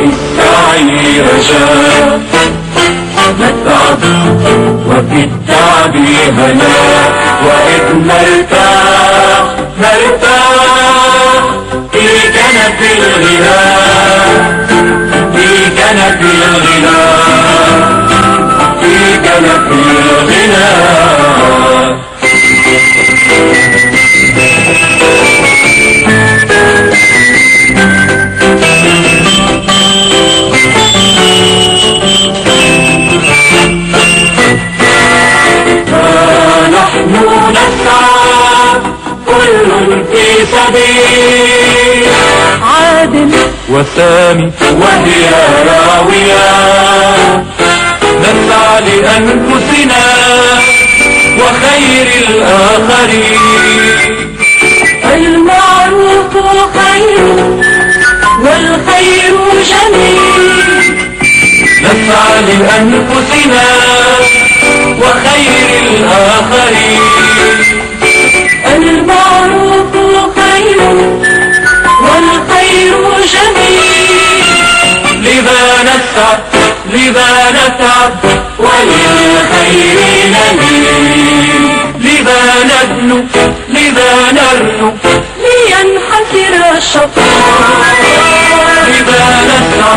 السعي رجاء نتعب وإذ نرتاح نرتاح في كنف الغناء كنف الغناء في كنف الغناء نحن نسعى كل في سبيل. وسامي وهي راوية. نسعى لأنفسنا وخير الآخرين. المعروف خير والخير جميل. نسعى لأنفسنا وخير الآخرين. لذا نتعب وللخير نميل لذا ندنو لذا نرنو لينحسر الشطار لذا نسعى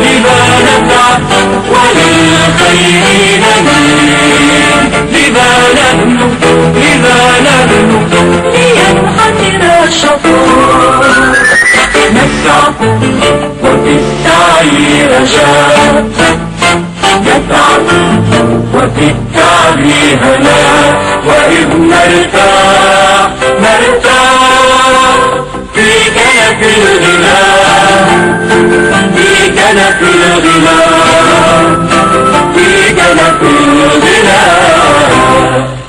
لذا نتعب وللخير نميل لذا نهنو لذا نرنو لينحسر الشطار نسعى وفي السعي رجاء وفي التعب هنا وإذ نرتاح نرتاح في كنف الغناء في كنف